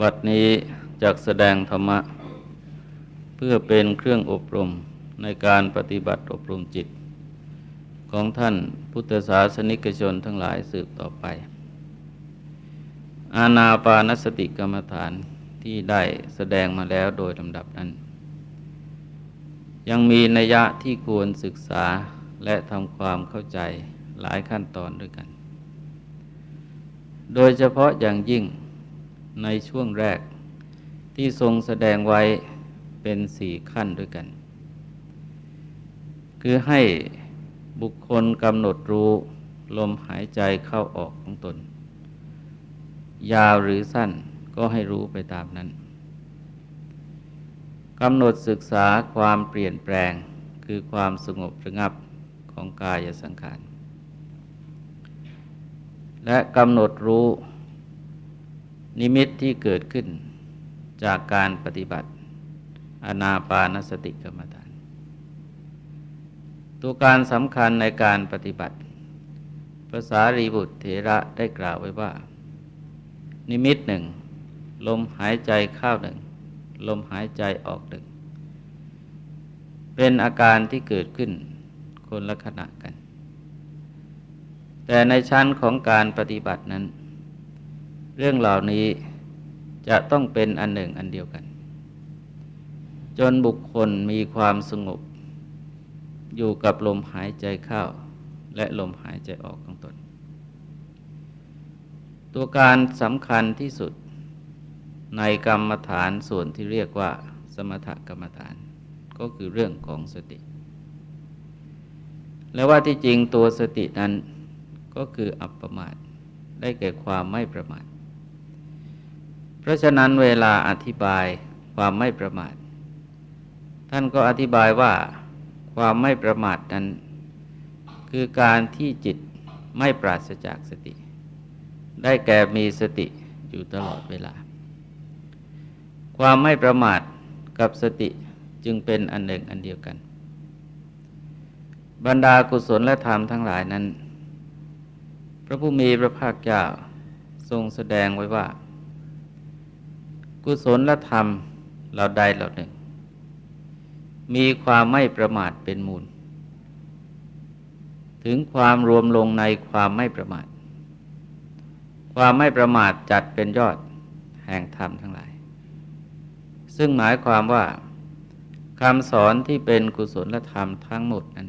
บัดนี้จักแสดงธรรมะ เพื่อเป็นเครื่องอบรมในการปฏิบัติอบรมจิต ของท่านพุทธศาสนิกชนทั้งหลายสืบต่อไป อาณาปานสติกรรมฐานที่ได้แสดงมาแล้วโดยลำดับนั้น ยังมีนัยยะที่ควรศึกษาและทำความเข้าใจหลายขั้นตอนด้วยกัน โดยเฉพาะอย่างยิ่ง ในช่วงแรกที่ทรงแสดงไว้เป็นสี่ขั้นด้วยกัน คือให้บุคคลกำหนดรู้ลมหายใจเข้าออกของตน ยาวหรือสั้นก็ให้รู้ไปตามนั้นกำหนดศึกษาความเปลี่ยนแปลงคือความสงบระงับของกายสังขาร และกำหนดรู้ นิมิตที่เกิดขึ้นจากการปฏิบัติ อนาปานสติกรรมฐาน ตัวการสำคัญในการปฏิบัติภาษารีบุตรเถระได้กล่าวไว้ว่า นิมิตหนึ่ง ลมหายใจเข้าหนึ่ง ลมหายใจออกหนึ่ง เป็นอาการที่เกิดขึ้นคนละขณะกัน แต่ในชั้นของการปฏิบัตินั้น เรื่องเหล่านี้จะต้องเป็นอันหนึ่งอันเดียวกัน จนบุคคลมีความสงบ อยู่กับลมหายใจเข้า และลมหายใจออกของตน ตัวการสำคัญที่สุดในกรรมฐานส่วนที่เรียกว่า สมถกรรมฐาน ก็คือเรื่องของสติ และว่าที่จริงตัวสตินั้นก็คืออัปปมาทได้แก่ความไม่ประมาท เพราะฉะนั้นเวลาอธิบายความไม่ประมาท ท่านก็อธิบายว่าความไม่ประมาทนั้น คือการที่จิตไม่ปราศจากสติ ได้แก่มีสติอยู่ตลอดเวลา ความไม่ประมาทกับสติจึงเป็นอันหนึ่งอันเดียวกัน บรรดากุศลและธรรมทั้งหลายนั้น พระผู้มีพระภาคเจ้าทรงแสดงไว้ว่า กุศลธรรมเราใดเราหนึ่ง มีความไม่ประมาทเป็นมูล ถึงความรวมลงในความไม่ประมาท ความไม่ประมาทจัดเป็นยอดแห่งธรรมทั้งหลาย ซึ่งหมายความว่าคำสอนที่เป็นกุศลธรรมทั้งหมดนั้น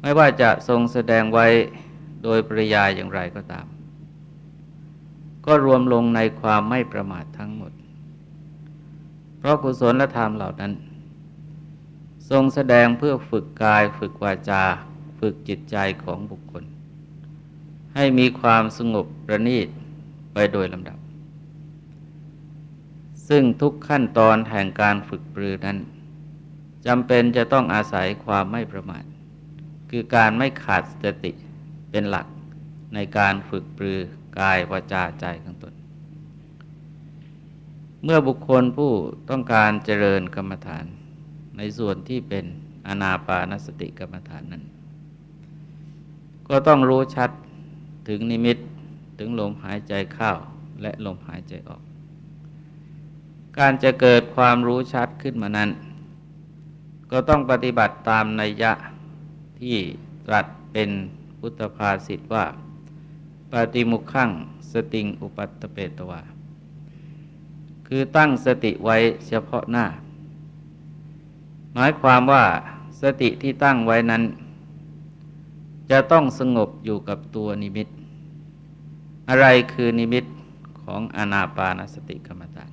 ไม่ว่าจะทรงแสดงไว้โดยปริยายอย่างไรก็ตาม ก็รวมลงในความไม่ประมาททั้งหมด เพราะกุศลและธรรมเหล่านั้น ทรงแสดงเพื่อฝึกกายฝึกวาจา ฝึกจิตใจของบุคคล ให้มีความสงบประณีตไปโดยลำดับ ซึ่งทุกขั้นตอนแห่งการฝึกปรือนั้นจำเป็นจะต้องอาศัยความไม่ประมาท คือการไม่ขาดสติเป็นหลักในการฝึกปรือ กายวาจาใจของตน เมื่อบุคคลผู้ต้องการเจริญกรรมฐาน ในส่วนที่เป็นอนาปานสติกรรมฐานนั้น ก็ต้องรู้ชัดถึงนิมิตถึงลมหายใจเข้าและลมหายใจออก การจะเกิดความรู้ชัดขึ้นมานั้น ก็ต้องปฏิบัติตามนัยยะที่ตรัสเป็นพุทธภาษิตว่า ปฏิมุขขังสติงอุปัตเปตวาคือตั้งสติไว้เฉพาะหน้า หมายความว่าสติที่ตั้งไว้นั้น จะต้องสงบอยู่กับตัวนิมิต อะไรคือนิมิตของอานาปานสติกรรมฐาน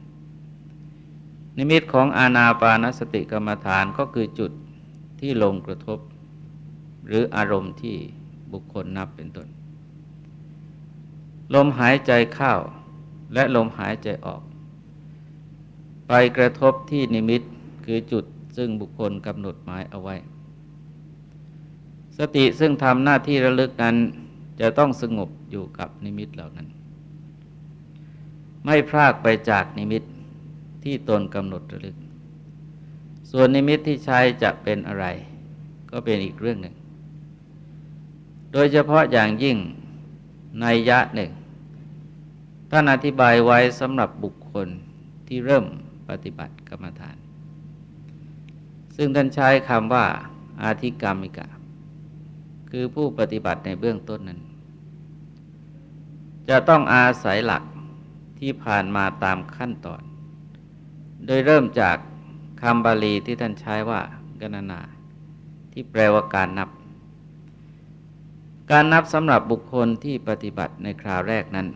นิมิตของอานาปานสติกรรมฐานก็คือจุดที่ลงกระทบ หรืออารมณ์ที่บุคคลนับเป็นต้น ลมหายใจเข้าและลมหายใจออก ไปกระทบที่นิมิตคือจุดซึ่งบุคคลกำหนดหมายเอาไว้ สติซึ่งทำหน้าที่ระลึกนั้นจะต้องสงบอยู่กับนิมิตเหล่านั้น ไม่พลากไปจากนิมิตที่ตนกำหนดระลึก ส่วนนิมิตที่ใช้จะเป็นอะไร ก็เป็นอีกเรื่องหนึ่ง โดยเฉพาะอย่างยิ่งในยะหนึ่ง ท่านอธิบายไว้สำหรับบุคคลที่เริ่มปฏิบัติกรรมฐาน ซึ่งท่านใช้คำว่า อาธิกรรมิกะ คือผู้ปฏิบัติในเบื้องต้นนั้น จะต้องอาศัยหลักที่ผ่านมาตามขั้นตอน โดยเริ่มจากคำบาลีที่ท่านใช้ว่า กณนา ที่แปลว่าการนับ การนับสำหรับบุคคลที่ปฏิบัติในคราวแรกนั้น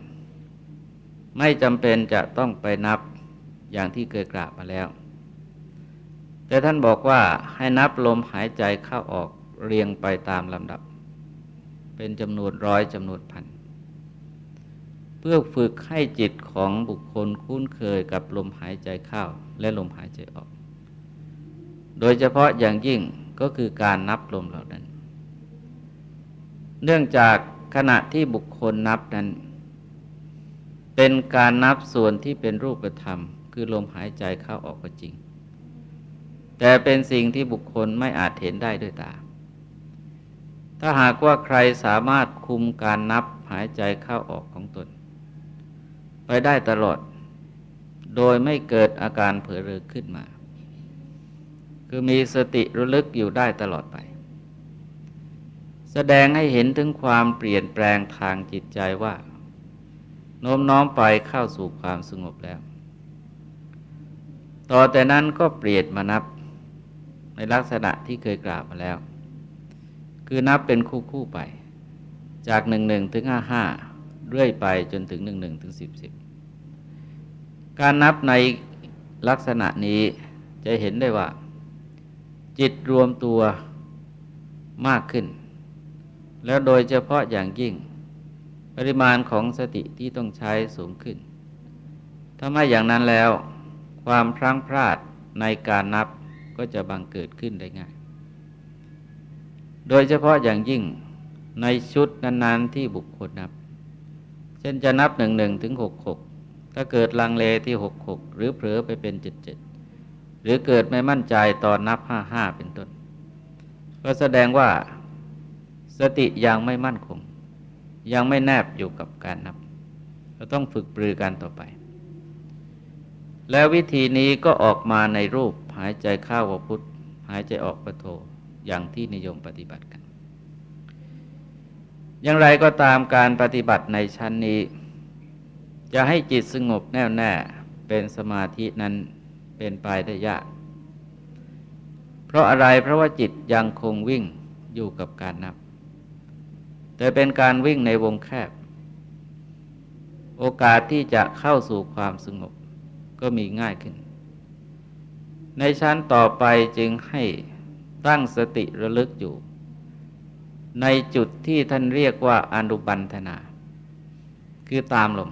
ไม่จำเป็นจะต้องไปนับอย่างที่เคยกล่าวมาแล้ว แต่ท่านบอกว่าให้นับลมหายใจเข้าออกเรียงไปตามลำดับ เป็นจำนวนร้อยจำนวนพัน เพื่อฝึกให้จิตของบุคคลคุ้นเคยกับลมหายใจเข้าและลมหายใจออก โดยเฉพาะอย่างยิ่งก็คือการนับลมเหล่านั้น เนื่องจากขณะที่บุคคลนับนั้น เป็นการนับส่วนที่เป็นรูปธรรม คือลมหายใจเข้าออกก็จริง แต่เป็นสิ่งที่บุคคลไม่อาจเห็นได้ด้วยตา ถ้าหากว่าใครสามารถคุมการนับหายใจเข้าออกของตน ไปได้ตลอด โดยไม่เกิดอาการเผลอเรอขึ้นมา คือมีสติระลึกอยู่ได้ตลอดไป แสดงให้เห็นถึงความเปลี่ยนแปลงทางจิตใจว่า โน้มน้อมไปเข้าสู่ความสงบแล้ว ต่อแต่นั้นก็เปลี่ยนมานับในลักษณะที่เคยกล่าวมาแล้ว คือนับเป็นคู่คู่ไป จากหนึ่งหนึ่งถึงห้าห้าเรื่อยไปจนถึงหนึ่งหนึ่งถึงสิบสิบการนับในลักษณะนี้จะเห็นได้ว่า จิตรวมตัวมากขึ้น แล้วโดยเฉพาะอย่างยิ่ง ปริมาณของสติที่ต้องใช้สูงขึ้นถ้าไม่อย่างนั้นแล้ว ความพลั้งพลาดในการนับก็จะบังเกิดขึ้นได้ง่าย โดยเฉพาะอย่างยิ่งในชุดนั้นๆที่บุคคลนับ เช่นจะนับหนึ่งหนึ่งถึงหกหกถ้าเกิดลังเลที่หกหกหรือเผลอไปเป็นเจ็ดเจ็ดหรือเกิดไม่มั่นใจตอนนับห้าห้าเป็นต้น ก็แสดงว่าสติยังไม่มั่นคง ยังไม่แนบอยู่กับการนับ เราต้องฝึกปรือกันต่อไป แล้ววิธีนี้ก็ออกมาในรูปหายใจเข้าวพุทธหายใจออกปโทอย่างที่นิยมปฏิบัติกัน อย่างไรก็ตามการปฏิบัติในชั้นนี้ จะให้จิตสงบแน่วแน่เป็นสมาธินั้นเป็นไปได้ยาก เพราะอะไรเพราะว่าจิตยังคงวิ่งอยู่กับการนับ แต่เป็นการวิ่งในวงแคบ โอกาสที่จะเข้าสู่ความสงบก็มีง่ายขึ้น ในชั้นต่อไปจึงให้ตั้งสติระลึกอยู่ ในจุดที่ท่านเรียกว่าอนุบันธนา คือตามลม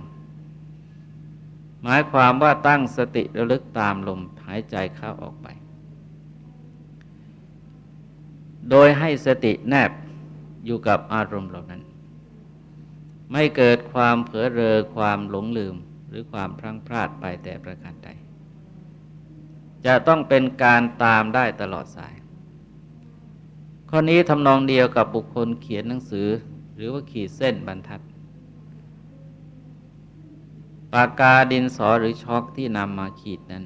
หมายความว่าตั้งสติระลึกตามลมหายใจเข้าออกไป โดยให้สติแนบ อยู่กับอารมณ์เหล่านั้น ไม่เกิดความเผลอเรอความหลงลืมหรือความพลั้งพลาดไปแต่ประการใดจะต้องเป็นการตามได้ตลอดสาย ข้อนี้ทำนองเดียวกับบุคคลเขียนหนังสือ หรือว่าขีดเส้นบรรทัด ปากกาดินสอหรือช็อกที่นำมาขีดนั้น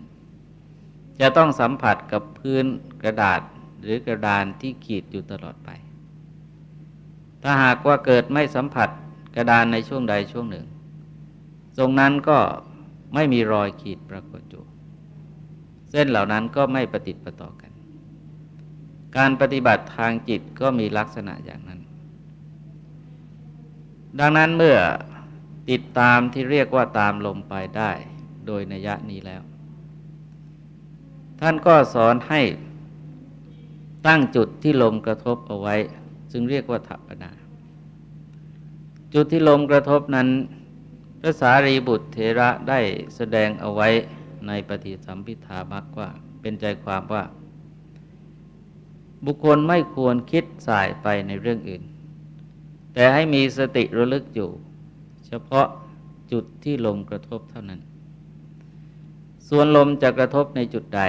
จะต้องสัมผัสกับพื้นกระดาษหรือกระดานที่ขีดอยู่ตลอดไป ถ้าหากว่าเกิดไม่สัมผัสกระดานในช่วงใดช่วงหนึ่ง ตรงนั้นก็ไม่มีรอยขีดปรากฏอยู่เส้นเหล่านั้นก็ไม่ปฏิติดประต่อกัน การปฏิบัติทางจิตก็มีลักษณะอย่างนั้น ดังนั้นเมื่อติดตามที่เรียกว่าตามลมไปได้โดยนัยนี้แล้ว ท่านก็สอนให้ตั้งจุดที่ลมกระทบเอาไว้ ซึ่งเรียกว่าถัปนาจุดที่ลมกระทบนั้นพระสารีบุตรเทระได้แสดงเอาไว้ในปฏิสัมพิธามักว่าเป็นใจความว่า บุคคลไม่ควรคิดสายไปในเรื่องอื่น แต่ให้มีสติระลึกอยู่ เฉพาะจุดที่ลมกระทบเท่านั้น ส่วนลมจะกระทบในจุดใด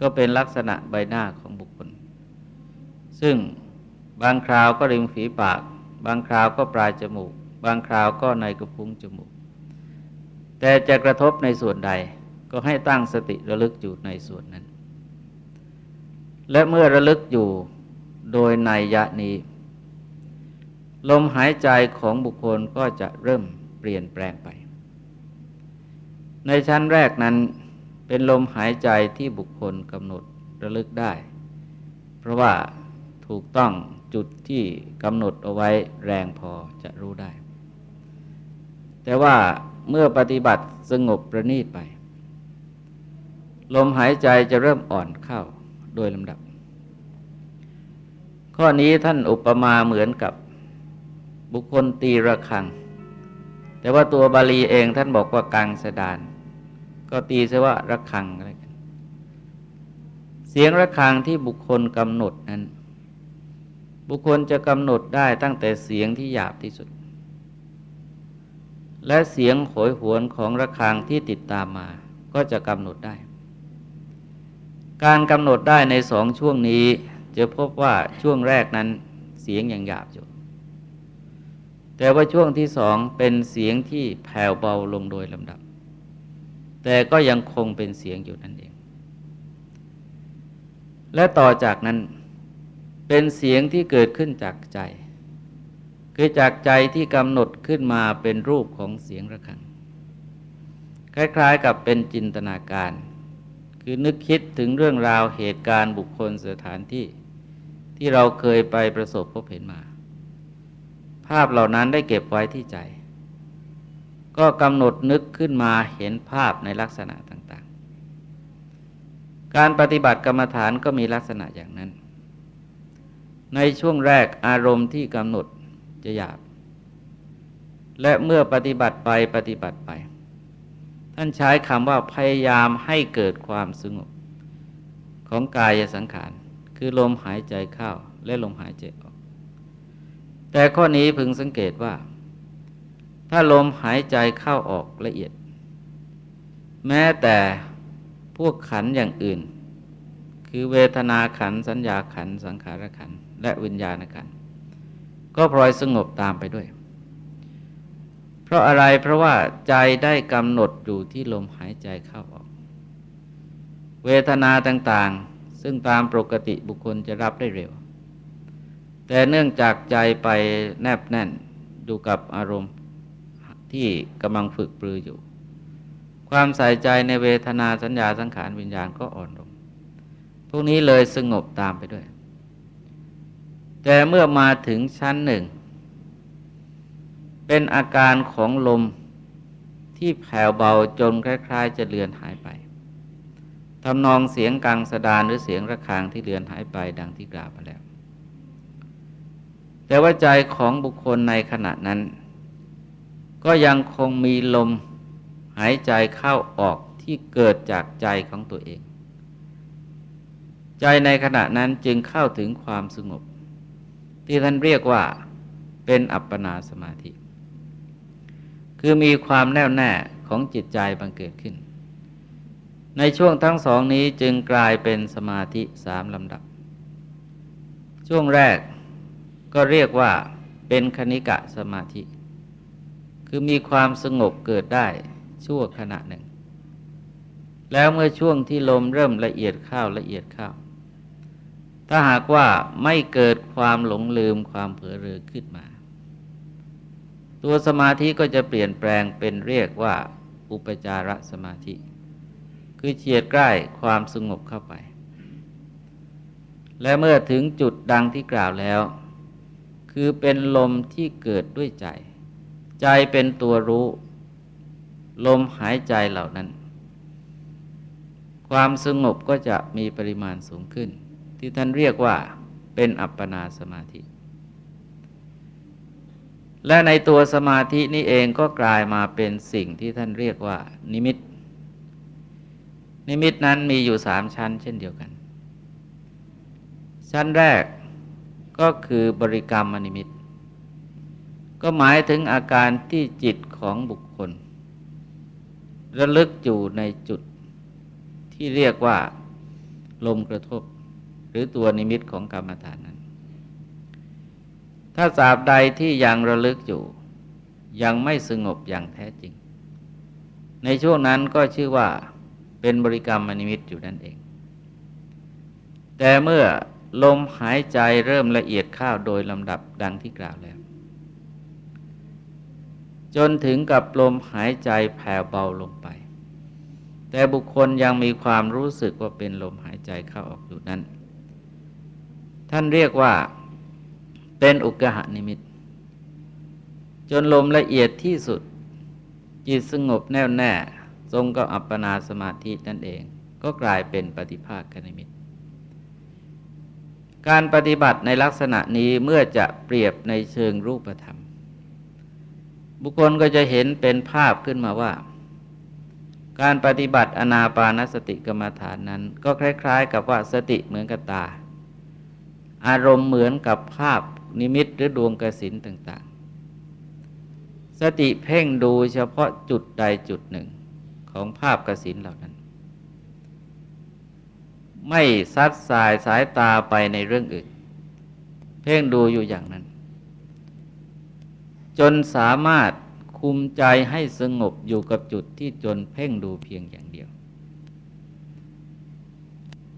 ก็เป็นลักษณะใบหน้าของบุคคล ซึ่ง บางคราวก็ริมฝีปาก บางคราวก็ปลายจมูก บางคราวก็ในกระพุ้งจมูก แต่จะกระทบในส่วนใดก็ให้ตั้งสติระลึกอยู่ในส่วนนั้น และเมื่อระลึกอยู่โดยในยะนี้ ลมหายใจของบุคคลก็จะเริ่มเปลี่ยนแปลงไป ในชั้นแรกนั้นเป็นลมหายใจที่บุคคลกำหนดระลึกได้ เพราะว่าถูกต้อง จุดที่กำหนดเอาไว้แรงพอจะรู้ได้ แต่ว่าเมื่อปฏิบัติสงบประณีตไป ลมหายใจจะเริ่มอ่อนเข้าโดยลำดับ ข้อนี้ท่านอุปมาเหมือนกับบุคคลตีระฆัง แต่ว่าตัวบาลีเองท่านบอกว่ากังสดาน ก็ตีซะว่าระฆังอะไรกัน เสียงระฆังที่บุคคลกำหนดนั้น บุคคลจะกำหนดได้ตั้งแต่เสียงที่หยาบที่สุด และเสียงโหยหวนของระฆังที่ติดตามมาก็จะกำหนดได้ การกำหนดได้ในสองช่วงนี้จะพบว่าช่วงแรกนั้นเสียงยังหยาบอยู่ แต่ว่าช่วงที่สองเป็นเสียงที่แผ่วเบาลงโดยลำดับ แต่ก็ยังคงเป็นเสียงอยู่นั่นเอง และต่อจากนั้น เป็นเสียงที่เกิดขึ้นจากใจ คือจากใจที่กำหนดขึ้นมาเป็นรูปของเสียงระฆัง คล้ายๆกับเป็นจินตนาการ คือนึกคิดถึงเรื่องราวเหตุการณ์บุคคลสถานที่ ที่เราเคยไปประสบพบเห็นมา ภาพเหล่านั้นได้เก็บไว้ที่ใจ ก็กำหนดนึกขึ้นมาเห็นภาพในลักษณะต่างๆ การปฏิบัติกรรมฐานก็มีลักษณะอย่างนั้น ในช่วงแรกอารมณ์ที่กำหนดจะหยาบ และเมื่อปฏิบัติไปปฏิบัติไป ท่านใช้คำว่าพยายามให้เกิดความสงบ ของกายสังขาร คือลมหายใจเข้าและลมหายใจออก แต่ข้อนี้พึงสังเกตว่า ถ้าลมหายใจเข้าออกละเอียด แม้แต่พวกขันอย่างอื่น คือเวทนาขันสัญญาขันสังขารขัน และวิญญาณขันก็พลอยสงบตามไปด้วย เพราะอะไรเพราะว่าใจได้กำหนดอยู่ที่ลมหายใจเข้าออก เวทนาต่างๆ ซึ่งตามปกติบุคคลจะรับได้เร็ว แต่เนื่องจากใจไปแนบแน่นอยู่กับอารมณ์ที่กำลังฝึกปรืออยู่ ความใส่ใจในเวทนาสัญญาสังขารวิญญาณก็อ่อนลงพวกนี้เลยสงบตามไปด้วย แต่เมื่อมาถึงชั้นหนึ่ง เป็นอาการของลมที่แผ่วเบาจนคล้ายๆ จะเลือนหายไปทำนองเสียงกังสดานหรือเสียงระฆังที่เลือนหายไปดังที่กล่าวมาแล้ว แต่ว่าใจของบุคคลในขณะนั้น ก็ยังคงมีลมหายใจเข้าออกที่เกิดจากใจของตัวเอง ใจในขณะนั้นจึงเข้าถึงความสงบ ที่ท่านเรียกว่าเป็นอัปปนาสมาธิ คือมีความแน่วแน่ของจิตใจบังเกิดขึ้น ในช่วงทั้งสองนี้จึงกลายเป็นสมาธิสามลำดับ ช่วงแรกก็เรียกว่าเป็นคณิกะสมาธิ คือมีความสงบเกิดได้ชั่วขณะหนึ่ง แล้วเมื่อช่วงที่ลมเริ่มละเอียดเข้าละเอียดเข้า ถ้าหากว่าไม่เกิดความหลงลืมความเผลอเรือขึ้นมา ตัวสมาธิก็จะเปลี่ยนแปลงเป็นเรียกว่า อุปจารสมาธิ คือเฉียดใกล้ความสงบเข้าไป และเมื่อถึงจุดดังที่กล่าวแล้ว คือเป็นลมที่เกิดด้วยใจ ใจเป็นตัวรู้ ลมหายใจเหล่านั้น ความสงบก็จะมีปริมาณสูงขึ้น ที่ท่านเรียกว่าเป็นอัปปนาสมาธิ และในตัวสมาธินี้เองก็กลายมาเป็นสิ่งที่ท่านเรียกว่า นิมิต นิมิตนั้นมีอยู่สามชั้น เช่นเดียวกัน ชั้นแรกก็คือบริกรรมนิมิต ก็หมายถึงอาการที่จิตของบุคคล ระลึกอยู่ในจุดที่เรียกว่าลมกระทบ หรือตัวนิมิตของกรรมฐานนั้น ถ้าสาบใดที่ยังระลึกอยู่ ยังไม่สงบอย่างแท้จริง ในช่วงนั้นก็ชื่อว่าเป็นบริกรรมมนิมิตอยู่นั่นเอง แต่เมื่อลมหายใจเริ่มละเอียดข้าวโดยลำดับดังที่กล่าวแล้ว จนถึงกับลมหายใจแผ่วเบาลงไป แต่บุคคลยังมีความรู้สึกว่าเป็นลมหายใจเข้าออกอยู่นั้น ท่านเรียกว่าเป็นอุกหานิมิต จนลมละเอียดที่สุด จิตสงบแน่วแน่ ทรงกับอัปปนาสมาธินั่นเอง ก็กลายเป็นปฏิภาคนิมิต การปฏิบัติในลักษณะนี้เมื่อจะเปรียบในเชิงรูปธรรม บุคคลก็จะเห็นเป็นภาพขึ้นมาว่า การปฏิบัติอนาปานสติกรรมฐานนั้น ก็คล้าย ๆ กับว่าสติเหมือนกับตา อารมณ์เหมือนกับภาพนิมิตหรือดวงกระสินต่าง ๆ สติเพ่งดูเฉพาะจุดใดจุดหนึ่งของภาพกระสินเหล่านั้น ไม่ซัดสายสายตาไปในเรื่องอื่น เพ่งดูอยู่อย่างนั้น จนสามารถคุมใจให้สงบอยู่กับจุดที่จนเพ่งดูเพียงอย่างเดียว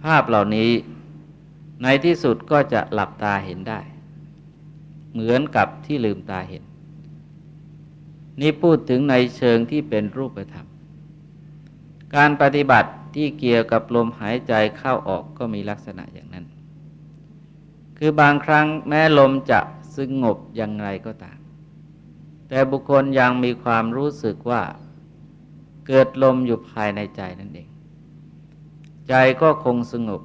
ภาพเหล่านี้ ในที่สุดก็จะหลับตาเห็นได้ เหมือนกับที่ลืมตาเห็น นี่พูดถึงในเชิงที่เป็นรูปธรรม การปฏิบัติที่เกี่ยวกับลมหายใจเข้าออกก็มีลักษณะอย่างนั้น คือบางครั้งแม้ลมจะสงบอย่างไรก็ตาม แต่บุคคลยังมีความรู้สึกว่าเกิดลมอยู่ภายในใจนั่นเอง ใจก็คงสงบ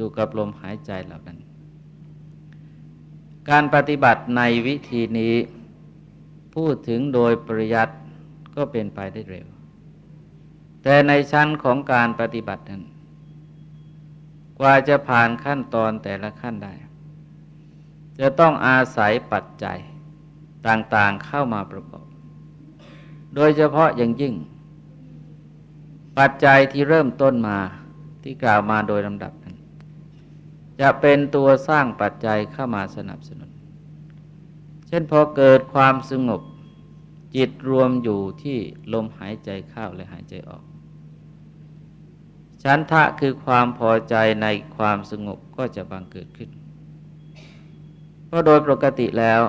อยู่กับลมหายใจเหล่านั้น การปฏิบัติในวิธีนี้ พูดถึงโดยปริยัติก็เป็นไปได้เร็ว แต่ในชั้นของการปฏิบัตินั้น กว่าจะผ่านขั้นตอนแต่ละขั้นได้ จะต้องอาศัยปัจจัยต่างๆเข้ามาประกอบ โดยเฉพาะอย่างยิ่ง ปัจจัยที่เริ่มต้นมาที่กล่าวมาโดยลำดับนั้น จะเป็นตัวสร้างปัจจัยเข้ามาสนับสนุน เช่นพอเกิดความสงบจิตรวมอยู่ที่ลมหายใจเข้าและหายใจออกฉันทะคือความพอใจในความสงบก็จะบังเกิดขึ้น เพราะโดยปกติแล้ว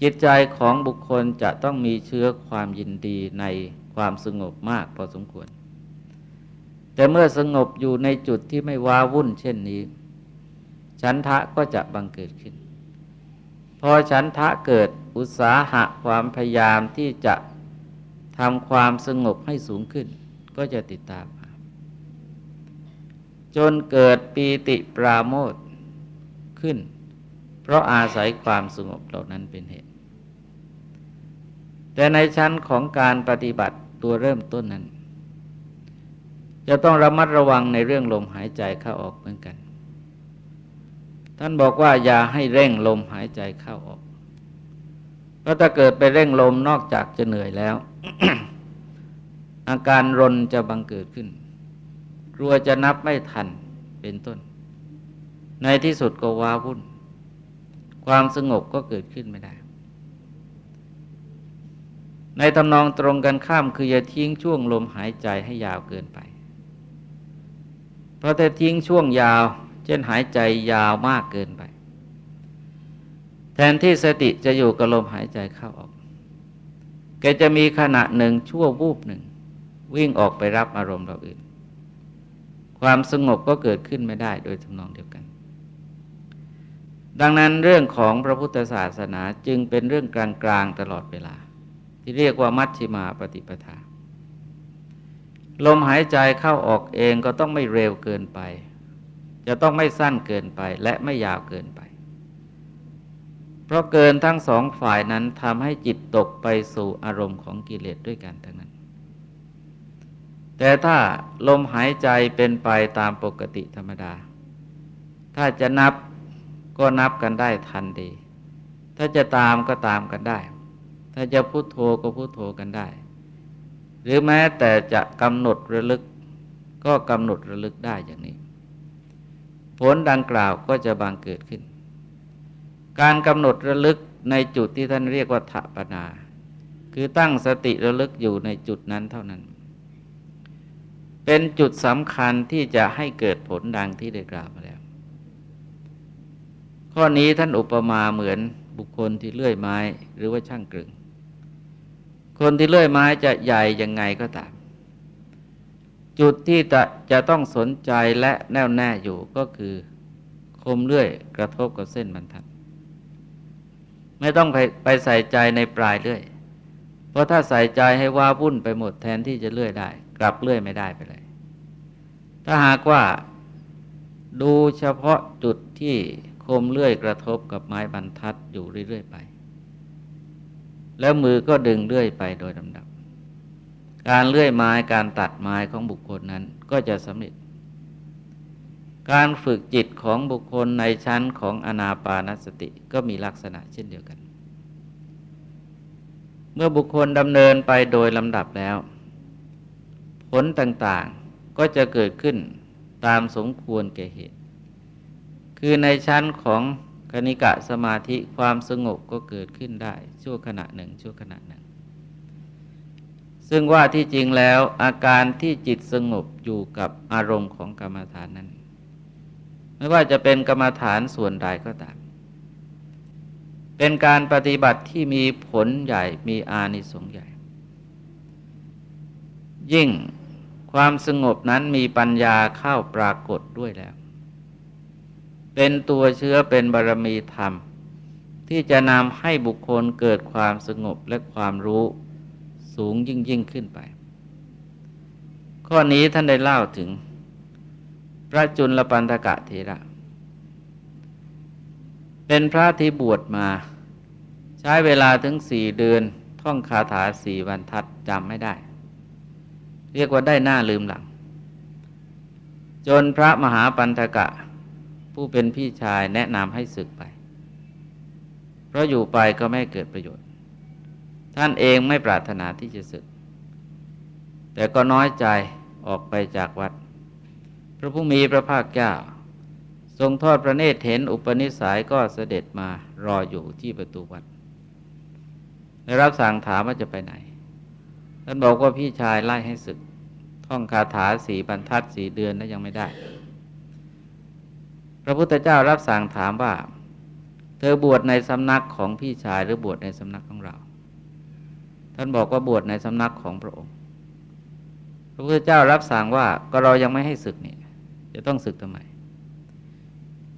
จิตใจของบุคคลจะต้องมีเชื้อความยินดีในความสงบมากพอสมควร แต่เมื่อสงบอยู่ในจุดที่ไม่ว้าวุ่นเช่นนี้ ฉันทะก็จะบังเกิดขึ้น พอฉันทะเกิดอุตสาหะความพยายามที่จะทำความสงบให้สูงขึ้น ก็จะติดตามจนเกิดปีติปราโมทขึ้น เพราะอาศัยความสงบเหล่านั้นเป็นเหตุ แต่ในชั้นของการปฏิบัติตัวเริ่มต้นนั้น จะต้องระมัดระวังในเรื่องลมหายใจเข้าออกเหมือนกัน ท่านบอกว่าอย่าให้เร่งลมหายใจเข้าออก เพราะถ้าเกิดไปเร่งลมนอกจากจะเหนื่อยแล้ว อาการรนจะบังเกิดขึ้น กลัวจะนับไม่ทันเป็นต้น ในที่สุดก็ว้าวุ่น ความสงบก็เกิดขึ้นไม่ได้ ในตำนองตรงกันข้ามคืออย่าทิ้งช่วงลมหายใจให้ยาวเกินไป เพราะถ้าทิ้งช่วงยาว เช่นหายใจยาวมากเกินไป แทนที่สติจะอยู่กับลมหายใจเข้าออก แกจะมีขณะหนึ่งชั่ววูบหนึ่ง วิ่งออกไปรับอารมณ์เราอื่น ความสงบก็เกิดขึ้นไม่ได้โดยทำนองเดียวกัน ดังนั้นเรื่องของพระพุทธศาสนาจึงเป็นเรื่องกลางๆตลอดเวลา ที่เรียกว่ามัชฌิมาปฏิปทาลมหายใจเข้าออกเองก็ต้องไม่เร็วเกินไป จะต้องไม่สั้นเกินไปและไม่ยาวเกินไป เพราะเกินทั้งสองฝ่ายนั้นทำให้จิตตกไปสู่อารมณ์ของกิเลสด้วยกันทั้งนั้น แต่ถ้าลมหายใจเป็นไปตามปกติธรรมดา ถ้าจะนับก็นับกันได้ทันดี ถ้าจะตามก็ตามกันได้ ถ้าจะพูดโทก็พูดโทกันได้ หรือแม้แต่จะกำหนดระลึกก็กำหนดระลึกได้อย่างนี้ ผลดังกล่าวก็จะบางเกิดขึ้น การกำหนดระลึกในจุดที่ท่านเรียกว่าถปนา คือตั้งสติระลึกอยู่ในจุดนั้นเท่านั้น เป็นจุดสำคัญที่จะให้เกิดผลดังที่ได้กล่าวมาแล้ว ข้อนี้ท่านอุปมาเหมือนบุคคลที่เลื่อยไม้หรือว่าช่างกลึง คนที่เลื่อยไม้จะใหญ่ยังไงก็ตาม จุดที่จะจะต้องสนใจและแน่วแน่อยู่ก็คือ คมเลื่อยกระทบกับเส้นบรรทัด ไม่ต้องไปไปใส่ใจในปลายเลื่อย เพราะถ้าใส่ใจให้ว่าวุ่นไปหมดแทนที่จะเลื่อยได้ กลับเลื่อยไม่ได้ไปเลย ถ้าหากว่าดูเฉพาะจุดที่คมเลื่อยกระทบกับไม้บรรทัดอยู่เรื่อยๆไป แล้วมือก็ดึงเลื่อยไปโดยลำดับ การเลื่อยไม้การตัดไม้ของบุคคลนั้นก็จะสำเร็จ การฝึกจิตของบุคคลในชั้นของอนาปานสติก็มีลักษณะเช่นเดียวกัน เมื่อบุคคลดำเนินไปโดยลำดับแล้ว ผลต่างๆก็จะเกิดขึ้นตามสมควรแก่เหตุ คือในชั้นของกนิกะสมาธิความสงบก็เกิดขึ้นได้ชั่วขณะหนึ่งชั่วขณะหนึ่ง ซึ่งว่าที่จริงแล้วอาการที่จิตสงบอยู่กับอารมณ์ของกรรมฐานนั้น ไม่ว่าจะเป็นกรรมฐานส่วนใดก็ตาม เป็นการปฏิบัติที่มีผลใหญ่มีอานิสงส์ใหญ่ ยิ่งความสงบนั้นมีปัญญาเข้าปรากฏด้วยแล้ว เป็นตัวเชื้อเป็นบารมีธรรม ที่จะนำให้บุคคลเกิดความสงบและความรู้ สูงยิ่งยิ่งขึ้นไป ข้อนี้ท่านได้เล่าถึง พระจุลปันธกะเถระ เป็นพระที่บวชมา ใช้เวลาถึงสี่เดือน ท่องคาถาสี่วันทัดจำไม่ได้ เรียกว่าได้หน้าลืมหลัง จนพระมหาปันธกะ ผู้เป็นพี่ชายแนะนำให้ศึกไป เพราะอยู่ไปก็ไม่เกิดประโยชน์ ท่านเองไม่ปรารถนาที่จะศึก แต่ก็น้อยใจออกไปจากวัด พระผู้มีพระภาคเจ้า ทรงทอดพระเนตรเห็นอุปนิสัยก็เสด็จมารออยู่ที่ประตูวัดได้รับสั่งถามว่าจะไปไหน ท่านบอกว่าพี่ชายไล่ให้ศึก ท่องคาถาสีบรรทัดสีเดือนแล้วยังไม่ได้ พระพุทธเจ้ารับสั่งถามว่า เธอบวชในสำนักของพี่ชายหรือบวชในสำนักของเรา ท่านบอกว่าบวชในสำนักของพระองค์ พระพุทธเจ้ารับสั่งว่าก็เรายังไม่ให้ศึกนี่จะต้องศึกทำไม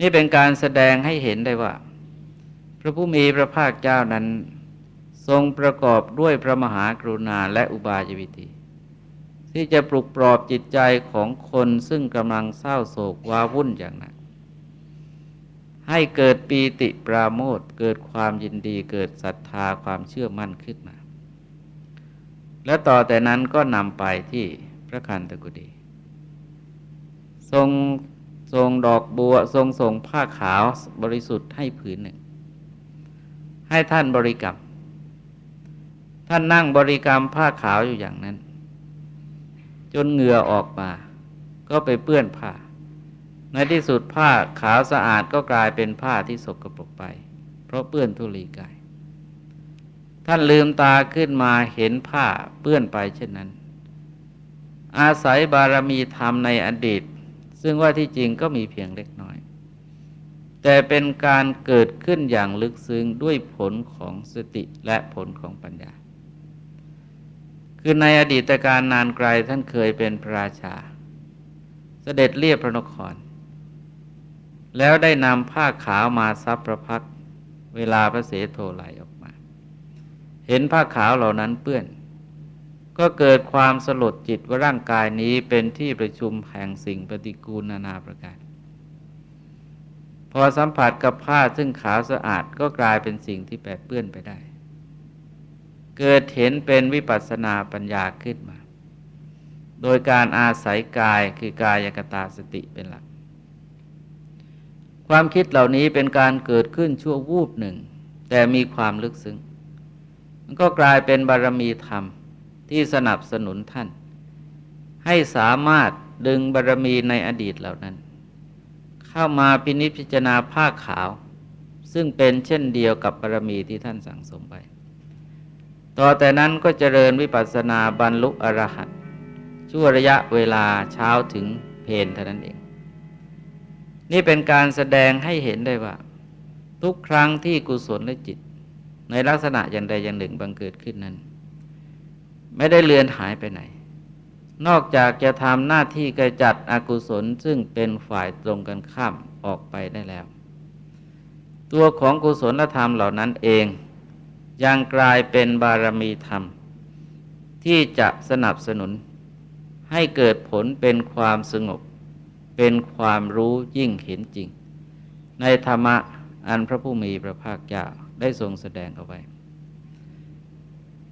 นี่เป็นการแสดงให้เห็นได้ว่า พระผู้มีพระภาคเจ้านั้น ทรงประกอบด้วยพระมหากรุณาและอุบายวิธีที่จะปลุกปลอบจิตใจของคนซึ่งกำลังเศร้าโศกว้าวุ่นอย่างนั้นให้เกิดปีติปราโมทเกิดความยินดีเกิดศรัทธาความเชื่อมั่นขึ้นมา และต่อแต่นั้นก็นำไปที่พระคันตะกุดีทรงทรงดอกบัวทรงส่งผ้าขาวบริสุทธิ์ให้ผืนหนึ่ง ให้ท่านบริกรรม ท่านนั่งบริกรรมผ้าขาวอยู่อย่างนั้น จนเหงื่อออกมา ก็ไปเปื้อนผ้า ในที่สุดผ้าขาวสะอาดก็กลายเป็นผ้าที่สกรปรกไป เพราะเปื้อนทุลีกาย ท่านลืมตาขึ้นมาเห็นผ้าเปื้อนไปเช่นนั้น อาศัยบารมีธรรมในอดีต ซึ่งว่าที่จริงก็มีเพียงเล็กน้อย แต่เป็นการเกิดขึ้นอย่างลึกซึ้งด้วยผลของสติและผลของปัญญา คือในอดีตการนานไกลท่านเคยเป็นพระราชา เสด็จเรียบพระนคร แล้วได้นำผ้าขาวมาซับประพักเวลาพระเสโทไหลออกมา เห็นผ้าขาวเหล่านั้นเปื้อน ก็เกิดความสลดจิตว่าร่างกายนี้เป็นที่ประชุมแห่งสิ่งปฏิกูลนานาประการ พอสัมผัสกับผ้าซึ่งขาวสะอาดก็กลายเป็นสิ่งที่แปดเปื้อนไปได้ เกิดเห็นเป็นวิปัสสนาปัญญาขึ้นมา โดยการอาศัยกายคือกายกตาสติเป็นหลัก ความคิดเหล่านี้เป็นการเกิดขึ้นชั่ววูบหนึ่ง แต่มีความลึกซึ้ง มันก็กลายเป็นบารมีธรรมที่สนับสนุนท่าน ให้สามารถดึงบารมีในอดีตเหล่านั้น เข้ามาพินิจพิจารณาผ้าขาว ซึ่งเป็นเช่นเดียวกับบารมีที่ท่านสั่งสมไป ต่อแต่นั้นก็เจริญวิปัสสนาบรรลุอรหัตชั่วระยะเวลาเช้าถึงเพนเท่านั้นเอง นี่เป็นการแสดงให้เห็นได้ว่า ทุกครั้งที่กุศลและจิต ในลักษณะอย่างใดอย่างหนึ่งบังเกิดขึ้นนั้น ไม่ได้เลือนหายไปไหน นอกจากจะทำหน้าที่กระจัดอกุศลซึ่งเป็นฝ่ายตรงกันข้ามออกไปได้แล้ว ตัวของกุศลธรรมเหล่านั้นเอง ยังกลายเป็นบารมีธรรม ที่จะสนับสนุน ให้เกิดผลเป็นความสงบ เป็นความรู้ยิ่งเห็นจริง ในธรรมะอันพระผู้มีพระภาคเจ้า ได้ทรงแสดงเอาไว้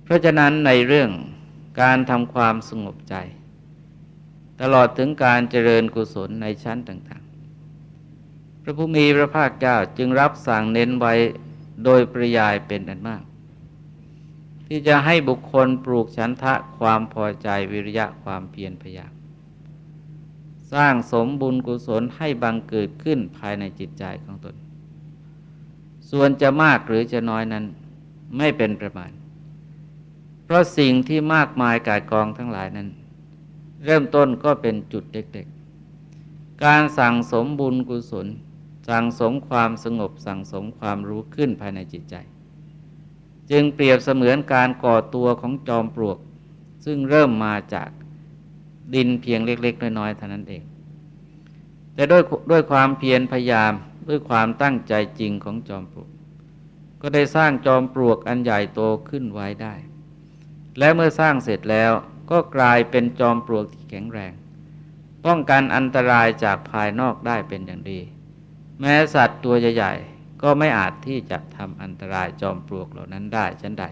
เพราะฉะนั้นในเรื่องการทำความสงบใจ ตลอดถึงการเจริญกุศลในชั้นต่าง ๆ พระผู้มีพระภาคเจ้าจึงรับสั่งเน้นไว้โดยปริยายเป็นอันมาก ที่จะให้บุคคลปลูกฉันทะความพอใจวิริยะความเพียรพยายามสร้างสมบุญกุศลให้บังเกิดขึ้นภายในจิตใจของตน ส่วนจะมากหรือจะน้อยนั้น ไม่เป็นประมาณ เพราะสิ่งที่มากมายกายกองทั้งหลายนั้น เริ่มต้นก็เป็นจุดเด็กๆ การสั่งสมบุญกุศล สั่งสมความสงบสั่งสมความรู้ขึ้นภายในจิตใจ จึงเปรียบเสมือนการก่อตัวของจอมปลวก ซึ่งเริ่มมาจากดินเพียงเล็ก ๆ น้อยๆเท่านั้นเอง แต่ด้วยด้วยความเพียรพยายาม ด้วยความตั้งใจจริงของจอมปลวก ก็ได้สร้างจอมปลวกอันใหญ่โตขึ้นไว้ได้ และเมื่อสร้างเสร็จแล้วก็กลายเป็นจอมปลวกที่แข็งแรง ป้องกันอันตรายจากภายนอกได้เป็นอย่างดี แม้สัตว์ตัวใหญ่ๆก็ไม่อาจที่จะทำอันตรายจอมปลวกเหล่านั้นได้ฉันใด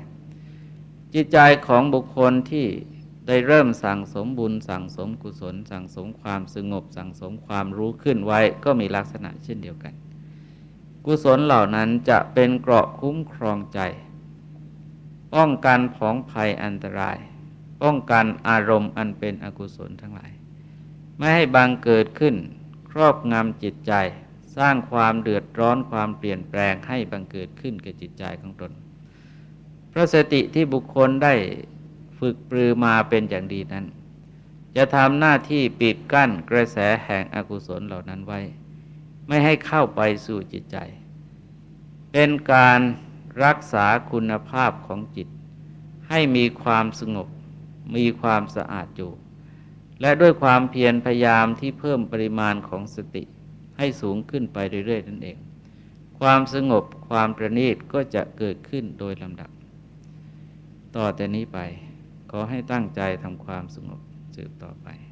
จิตใจของบุคคลที่ได้เริ่มสั่งสมบุญสั่งสมกุศล สั่งสมความสงบ สั่งสมความรู้ขึ้นไว้ก็มีลักษณะเช่นเดียวกัน กุศลเหล่านั้นจะเป็นเกราะคุ้มครองใจ ป้องกันผองภัยอันตราย ป้องกันอารมณ์อันเป็นอกุศลทั้งหลาย ไม่ให้บังเกิดขึ้น ครอบงำจิตใจ สร้างความเดือดร้อนความเปลี่ยนแปลงให้บังเกิดขึ้นกับจิตใจของตนพระสติที่บุคคลได้ฝึกปรือมาเป็นอย่างดีนั้น จะทำหน้าที่ปิดกั้นกระแสแห่งอกุศลเหล่านั้นไว้ ไม่ให้เข้าไปสู่จิตใจ เป็นการรักษาคุณภาพของจิต ให้มีความสงบ มีความสะอาดอยู่ และด้วยความเพียรพยายามที่เพิ่มปริมาณของสติให้สูงขึ้นไปเรื่อยๆนั่นเอง ความสงบความประณีตก็จะเกิดขึ้นโดยลำดับ ต่อแต่นี้ไป ขอให้ตั้งใจทำความสงบสืบต่อไป